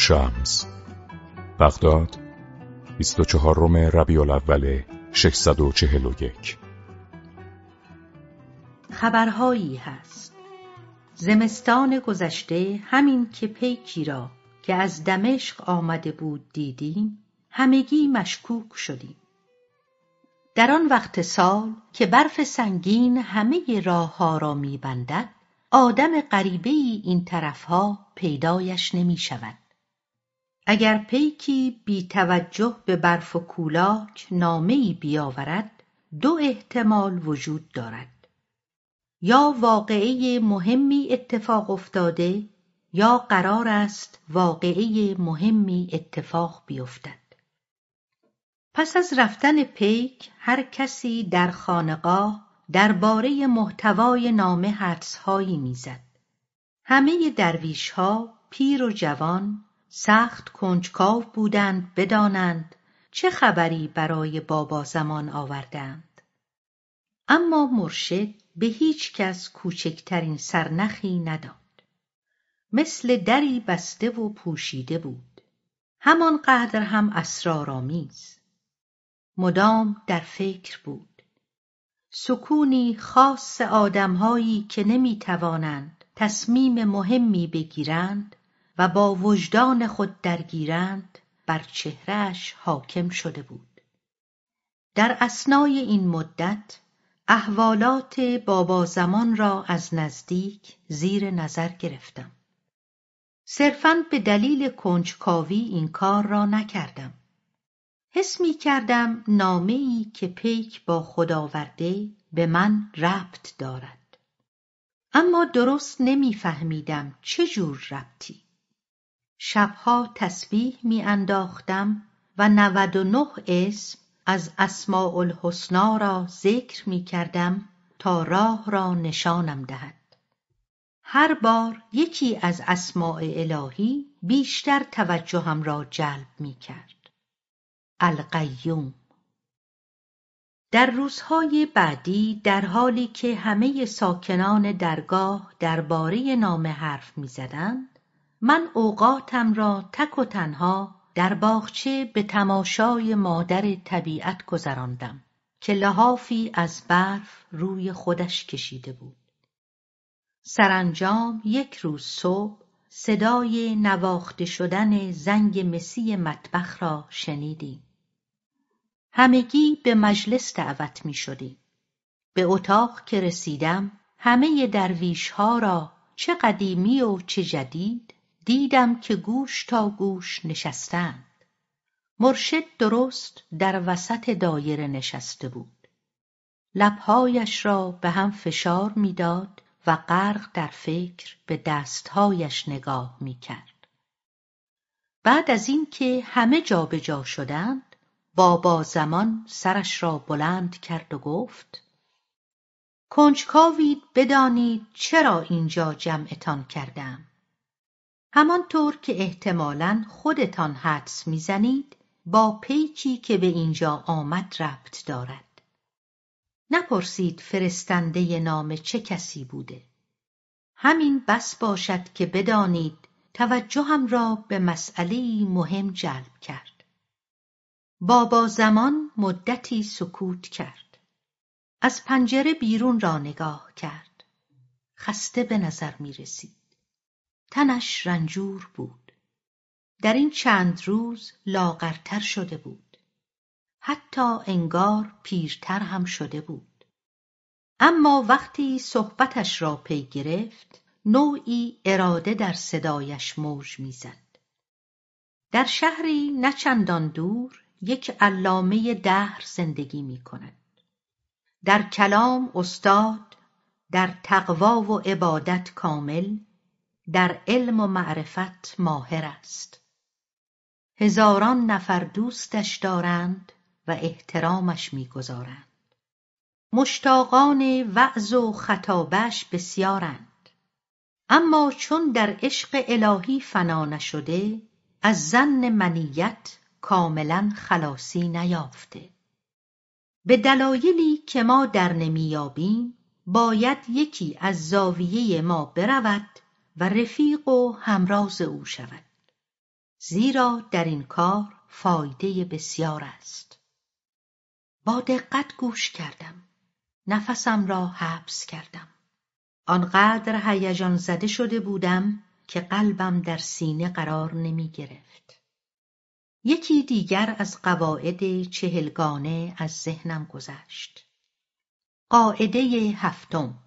شمس بغداد 24 ربیع الاول 641 خبرهایی هست. زمستان گذشته همین که پیکی را که از دمشق آمده بود دیدیم همگی مشکوک شدیم. در آن وقت سال که برف سنگین همه راهها را میبندد آدم غریبه ای این طرفها پیدایش نمی شود. اگر پیکی بی توجه به برف و کولاک نامه ای بیاورد دو احتمال وجود دارد. یا واقعه مهمی اتفاق افتاده یا قرار است واقعه مهمی اتفاق بیفتد. پس از رفتن پیک هر کسی در خانقاه درباره محتوای نامه حدسهایی می‌زد. همه درویشها پیر و جوان سخت کنجکاو بودند بدانند چه خبری برای بابا زمان آوردند. اما مرشد به هیچ کس کوچکترین سرنخی نداد. مثل دری بسته و پوشیده بود. همانقدر هم اسرارآمیز. مدام در فکر بود. سکونی خاص آدمهایی که نمی‌توانند تصمیم مهمی بگیرند و با وجدان خود درگیرند بر چهرهش حاکم شده بود. در اسنای این مدت احوالات بابا زمان را از نزدیک زیر نظر گرفتم. صرفا به دلیل کنجکاوی این کار را نکردم. حس می کردم نامه که پیک با خود آورده به من ربط دارد. اما درست نمیفهمیدم چه جور ربطی. شبها تسبیح می انداختم و نود و نه اسم از اسماء الحسنا را ذکر می کردم تا راه را نشانم دهد. هر بار یکی از اسماء الهی بیشتر توجهم را جلب می کرد القیوم. در روزهای بعدی در حالی که همه ساکنان درگاه درباره نامه حرف می‌زدند من اوقاتم را تک و تنها در باغچه به تماشای مادر طبیعت گذراندم که لحافی از برف روی خودش کشیده بود سرانجام یک روز صبح صدای نواخته شدن زنگ مسی مطبخ را شنیدیم همگی به مجلس دعوت می شدیم. به اتاق که رسیدم همه درویشها را چه قدیمی و چه جدید دیدم که گوش تا گوش نشستند. مرشد درست در وسط دایره نشسته بود. لبهایش را به هم فشار می‌داد و غرق در فکر به دستهایش نگاه می‌کرد. بعد از اینکه همه جابجا شدند بابا زمان سرش را بلند کرد و گفت کنجکاوید بدانید چرا اینجا جمعتان کردم همانطور که احتمالا خودتان حدس می‌زنید با پیکی که به اینجا آمد ربط دارد. نپرسید فرستنده نام چه کسی بوده. همین بس باشد که بدانید توجهم را به مسئله مهم جلب کرد. بابا زمان مدتی سکوت کرد. از پنجره بیرون را نگاه کرد. خسته به نظر می رسید تنش رنجور بود. در این چند روز لاغرتر شده بود. حتی انگار پیرتر هم شده بود. اما وقتی صحبتش را پی گرفت نوعی اراده در صدایش موج می‌زد. در شهری نه چندان دور یک علامه دهر زندگی می کند. در کلام استاد در تقوا و عبادت کامل در علم و معرفت ماهر است. هزاران نفر دوستش دارند و احترامش می‌گذارند. مشتاقان وعظ و خطابش بسیارند. اما چون در عشق الهی فنا نشده از زن منیت کاملا خلاصی نیافته. به دلایلی که ما در نمیابیم باید یکی از زاویه ما برود و رفیق و همراز او شود. زیرا در این کار فایده بسیار است. با دقت گوش کردم. نفسم را حبس کردم. آنقدر هیجان زده شده بودم که قلبم در سینه قرار نمی گرفت. یکی دیگر از قواعد چهلگانه از ذهنم گذشت. قاعده هفتم.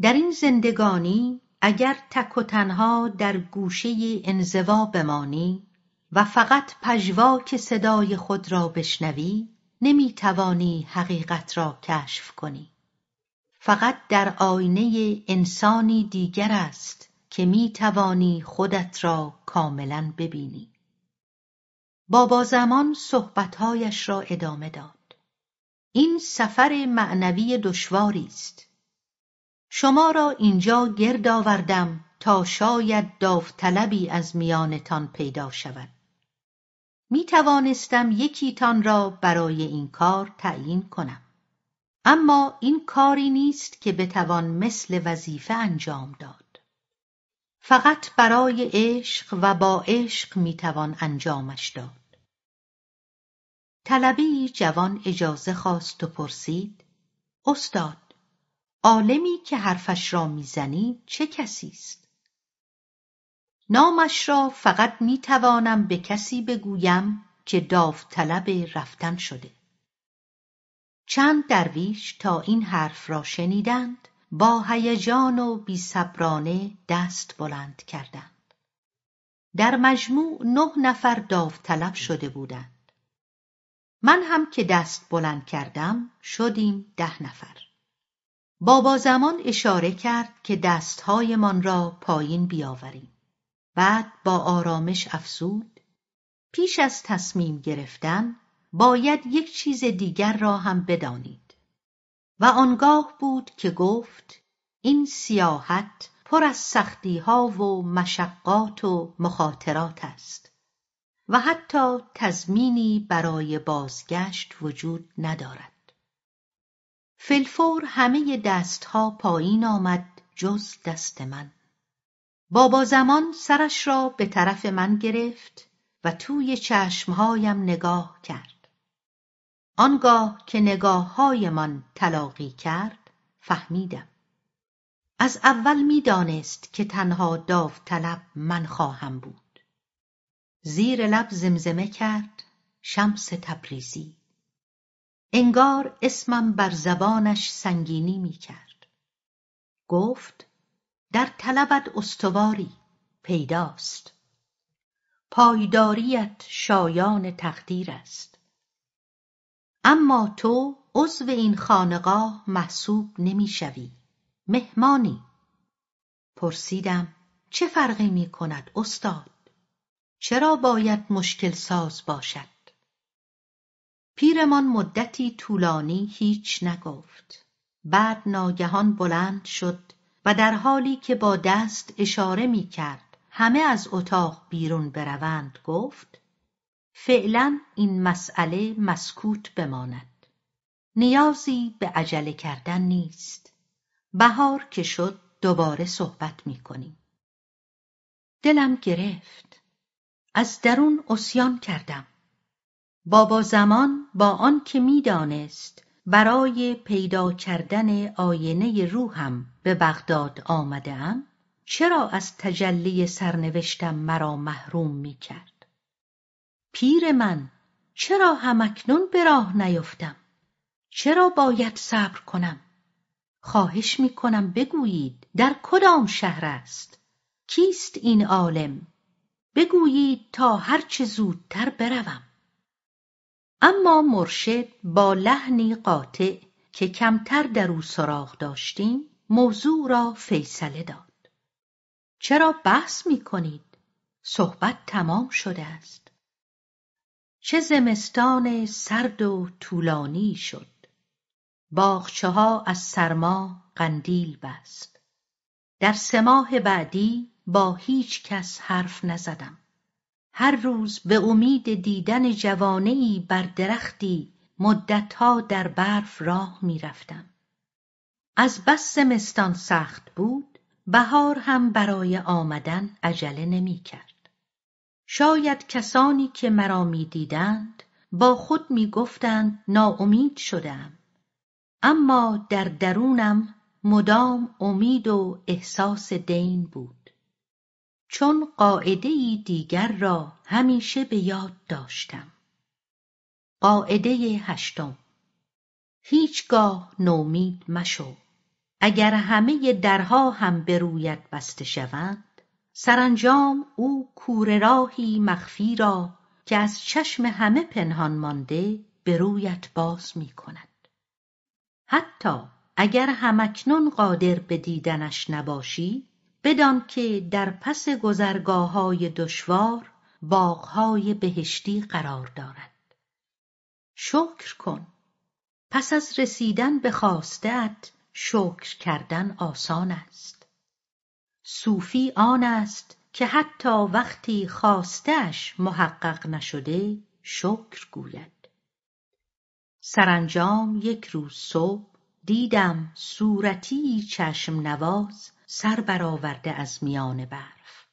در این زندگانی اگر تک و تنها در گوشه انزوا بمانی و فقط پژواک صدای خود را بشنوی نمی‌توانی حقیقت را کشف کنی. فقط در آینه انسانی دیگر است که می‌توانی خودت را کاملا ببینی. بابا زمان صحبتهایش را ادامه داد. این سفر معنوی دشواری است. شما را اینجا گرد آوردم تا شاید داوطلبی از میانتان پیدا شود. می توانستم یکیتان را برای این کار تعیین کنم. اما این کاری نیست که بتوان مثل وظیفه انجام داد. فقط برای عشق و با عشق می‌توان انجامش داد. طلبی جوان اجازه خواست و پرسید استاد عالمی که حرفش را می‌زنی چه کسی است؟ نامش را فقط می‌توانم به کسی بگویم که داوطلب رفتن شده. چند درویش تا این حرف را شنیدند با هیجان و بیصبرانه دست بلند کردند. در مجموع نه نفر داوطلب شده بودند. من هم که دست بلند کردم شدیم ده نفر. بابا زمان اشاره کرد که دستهایمان را پایین بیاوریم. بعد با آرامش افزود پیش از تصمیم گرفتن باید یک چیز دیگر را هم بدانید. و آنگاه بود که گفت این سیاحت پر از سختیها و مشقات و مخاطرات است و حتی تضمینی برای بازگشت وجود ندارد. فلفور همه دستها پایین آمد جز دست من. بابا زمان سرش را به طرف من گرفت و توی چشمهایم نگاه کرد. آنگاه که نگاههایمان تلاقی کرد فهمیدم. از اول می‌دانست که تنها داوطلب من خواهم بود. زیر لب زمزمه کرد شمس تبریزی. انگار اسمم بر زبانش سنگینی می‌کرد. گفت در طلبت استواری پیداست. پایداریت شایان تقدیر است. اما تو عضو این خانقاه محسوب نمی‌شوی. مهمانی. پرسیدم چه فرقی می کند استاد؟ چرا باید مشکل ساز باشد؟ پیرمان مدتی طولانی هیچ نگفت. بعد ناگهان بلند شد و در حالی که با دست اشاره می کرد همه از اتاق بیرون بروند گفت فعلا این مسئله مسکوت بماند. نیازی به عجله کردن نیست. بهار که شد دوباره صحبت می‌کنیم. دلم گرفت. از درون اسیان کردم. بابا زمان با آنکه می‌دانست برای پیدا کردن آینه روحم به بغداد آمدهام چرا از تجلی سرنوشتم مرا محروم می‌کرد؟ پیر من چرا همکنون به راه نیفتم؟ چرا باید صبر کنم؟ خواهش می‌کنم بگویید در کدام شهر است؟ کیست این عالم؟ بگویید تا هرچه زودتر بروم. اما مرشد با لحنی قاطع که کمتر در او سراغ داشتیم موضوع را فیصله داد. چرا بحث می‌کنید؟ صحبت تمام شده است. چه زمستان سرد و طولانی شد. ها از سرما قندیل بست. در سه ماه بعدی با هیچ کس حرف نزدم. هر روز به امید دیدن جوانهای بر درختی مدتها در برف راه می‌رفتم. از بس زمستان سخت بود بهار هم برای آمدن عجله نمی‌کرد. شاید کسانی که مرا می دیدند با خود می گفتند ناامید شدم اما در درونم مدام امید و احساس دین بود. چون قاعده دیگر را همیشه به یاد داشتم. قاعده هشتم. هیچگاه نومید مشو. اگر همه درها هم به رویت بسته شوند سرانجام او کوره راهی مخفی را که از چشم همه پنهان مانده به رویت باز می کند. حتی اگر همکنون قادر به دیدنش نباشی بدان که در پس گذرگاههای دشوار باغهای بهشتی قرار دارد. شکر کن. پس از رسیدن به خواستهات شکر کردن آسان است. صوفی آن است که حتی وقتی خواستهاش محقق نشده شکر گوید. سرانجام یک روز صبح دیدم صورتی چشم نواز سر برآورده از میان برف.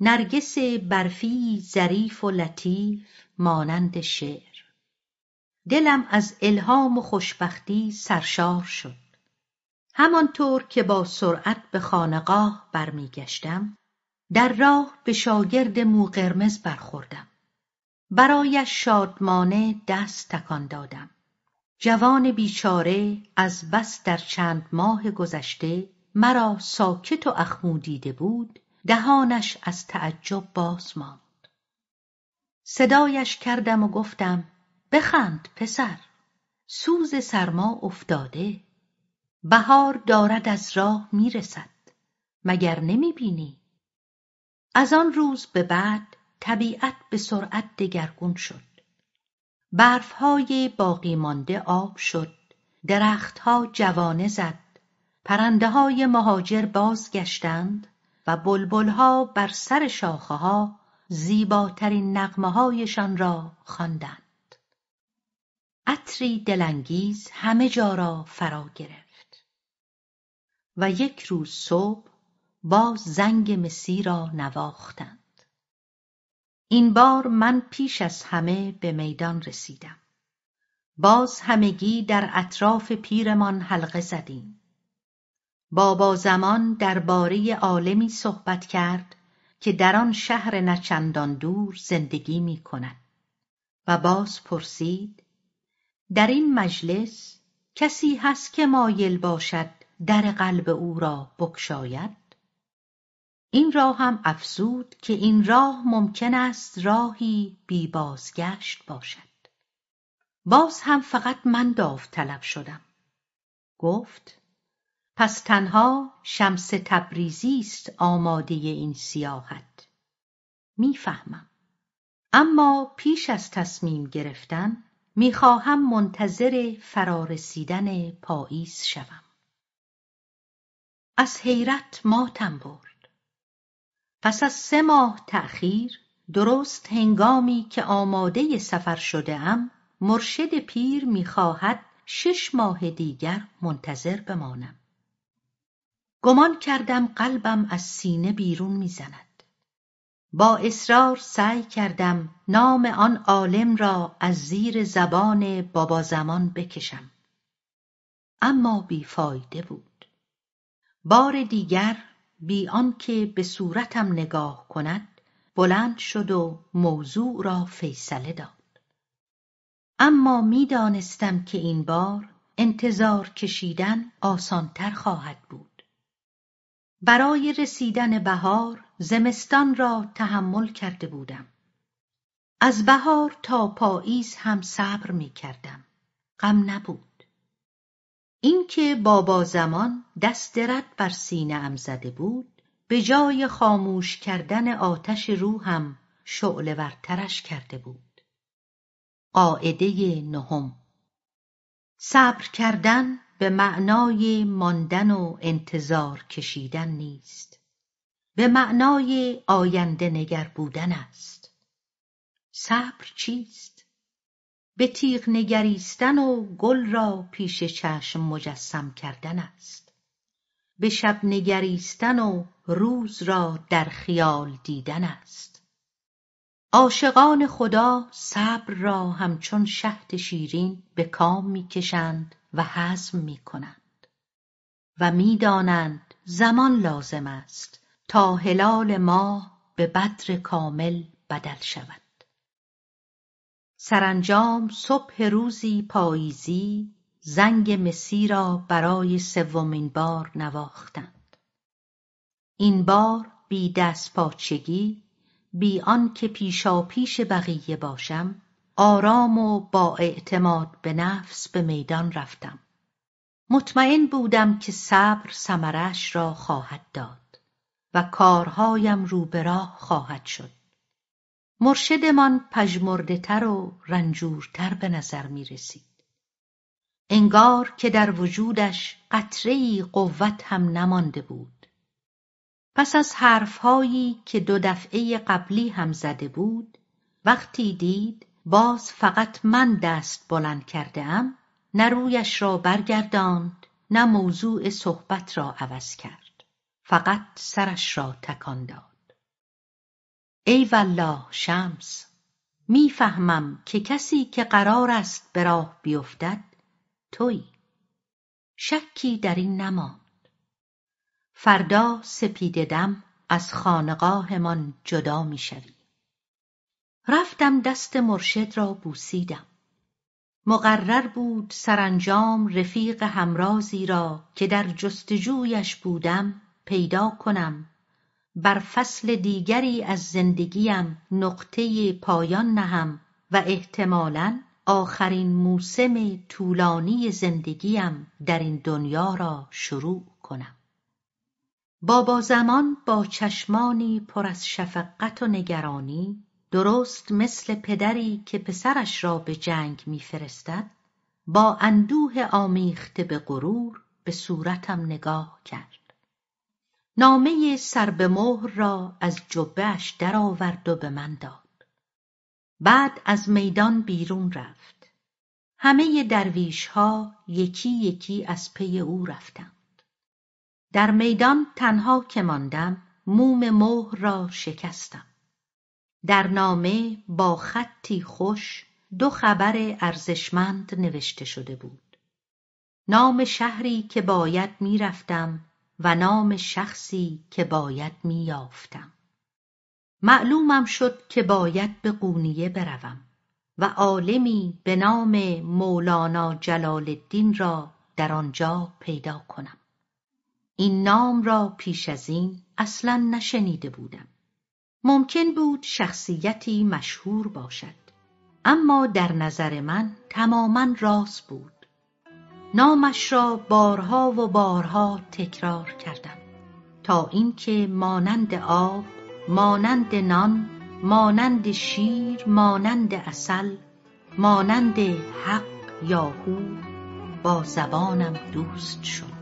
نرگس برفی ظریف و لطیف مانند شعر. دلم از الهام و خوشبختی سرشار شد. همانطور که با سرعت به خانقاه برمیگشتم در راه به شاگرد موقرمز برخوردم. برایش شادمانه دست تکان دادم. جوان بیچاره از بس در چند ماه گذشته مرا ساکت و اخمو دیده بود دهانش از تعجب باز ماند. صدایش کردم و گفتم بخند پسر سوز سرما افتاده بهار دارد از راه می‌رسد مگر نمی‌بینی؟ از آن روز به بعد طبیعت به سرعت دگرگون شد. برفهای باقی مانده آب شد درختها جوانه زد پرندههای مهاجر بازگشتند و بلبلها بر سر شاخهها زیباترین نغمههایشان را خواندند. عطری دلانگیز همه جا را فرا گرفت و یک روز صبح باز زنگ مسی را نواختند. این بار من پیش از همه به میدان رسیدم. باز همگی در اطراف پیرمان حلقه زدیم. بابا زمان درباره عالمی صحبت کرد که در آن شهر نچندان دور زندگی می کند. و باز پرسید در این مجلس کسی هست که مایل باشد در قلب او را بگشاید؟ این را هم افزود که این راه ممکن است راهی بی بازگشت باشد. باز هم فقط من داوطلب شدم. گفت پس تنها شمس تبریزی است آماده این سیاحت. می‌فهمم. اما پیش از تصمیم گرفتن می‌خواهم منتظر فرارسیدن پاییز شوم. از حیرت ماتم برد. پس از سه ماه تأخیر درست هنگامی که آماده سفر شدهام مرشد پیر می‌خواهد شش ماه دیگر منتظر بمانم. گمان کردم قلبم از سینه بیرون می‌زند. با اصرار سعی کردم نام آن عالم را از زیر زبان بابا زمان بکشم. اما بیفایده بود. بار دیگر بی آنکه به صورتم نگاه کند بلند شد و موضوع را فیصله داد. اما می‌دانستم که این بار انتظار کشیدن آسانتر خواهد بود. برای رسیدن بهار زمستان را تحمل کرده بودم. از بهار تا پاییز هم صبر می‌کردم غم نبود. اینکه بابا زمان دست رد بر ام زده بود به جای خاموش کردن آتش روحم شعله ورترش کرده بود. قاعده نهم. صبر کردن به معنای ماندن و انتظار کشیدن نیست. به معنای آینده نگر بودن است. صبر چیست؟ به تیغ نگریستن و گل را پیش چشم مجسم کردن است. به شب نگریستن و روز را در خیال دیدن است. عاشقان خدا صبر را همچون شهد شیرین به کام می‌کشند و هضم می‌کنند. و می‌دانند زمان لازم است تا هلال ماه به بدر کامل بدل شود. سرانجام صبح روزی پاییزی زنگ مسی را برای سومین بار نواختند. این بار بی دستپاچگی بی آنکه پیشاپیش بقیه باشم آرام و با اعتماد به نفس به میدان رفتم مطمئن بودم که صبر ثمرش را خواهد داد و کارهایم رو به راه خواهد شد مرشدمان پژمردهتر و رنجورتر به نظر می رسید. انگار که در وجودش قطرهای قوت هم نمانده بود. پس از حرفهایی که دو دفعه قبلی هم زده بود، وقتی دید باز فقط من دست بلند کرده ام، نه رویش را برگرداند، نه موضوع صحبت را عوض کرد. فقط سرش را تکان داد. ای والله شمس می‌فهمم که کسی که قرار است به راه بیفتد تویی شکی در این نماند فردا سپیده دم از خانقاهمان جدا می‌شوی رفتم دست مرشد را بوسیدم. مقرر بود سرانجام رفیق همرازی را که در جستجویش بودم پیدا کنم. بر فصل دیگری از زندگیم نقطه پایان نهم و احتمالا آخرین موسم طولانی زندگیم در این دنیا را شروع کنم. بابا زمان با چشمانی پر از شفقت و نگرانی درست مثل پدری که پسرش را به جنگ میفرستد با اندوه آمیخته به غرور به صورتم نگاه کرد. نامه سربمهر را از جبهاش درآورد و به من داد. بعد از میدان بیرون رفت. همه درویشها یکی یکی از پی او رفتند. در میدان تنها که ماندم موم مهر را شکستم. در نامه با خطی خوش دو خبر ارزشمند نوشته شده بود. نام شهری که باید می‌رفتم و نام شخصی که باید میافتم معلومم شد که باید به قونیه بروم و عالمی به نام مولانا جلال الدین را در آنجا پیدا کنم. این نام را پیش از این اصلا نشنیده بودم. ممکن بود شخصیتی مشهور باشد. اما در نظر من تماما راست بود. نامش را بارها و بارها تکرار کردم. تا اینکه مانند آب مانند نان مانند شیر مانند عسل مانند حق یا هو با زبانم دوست شد.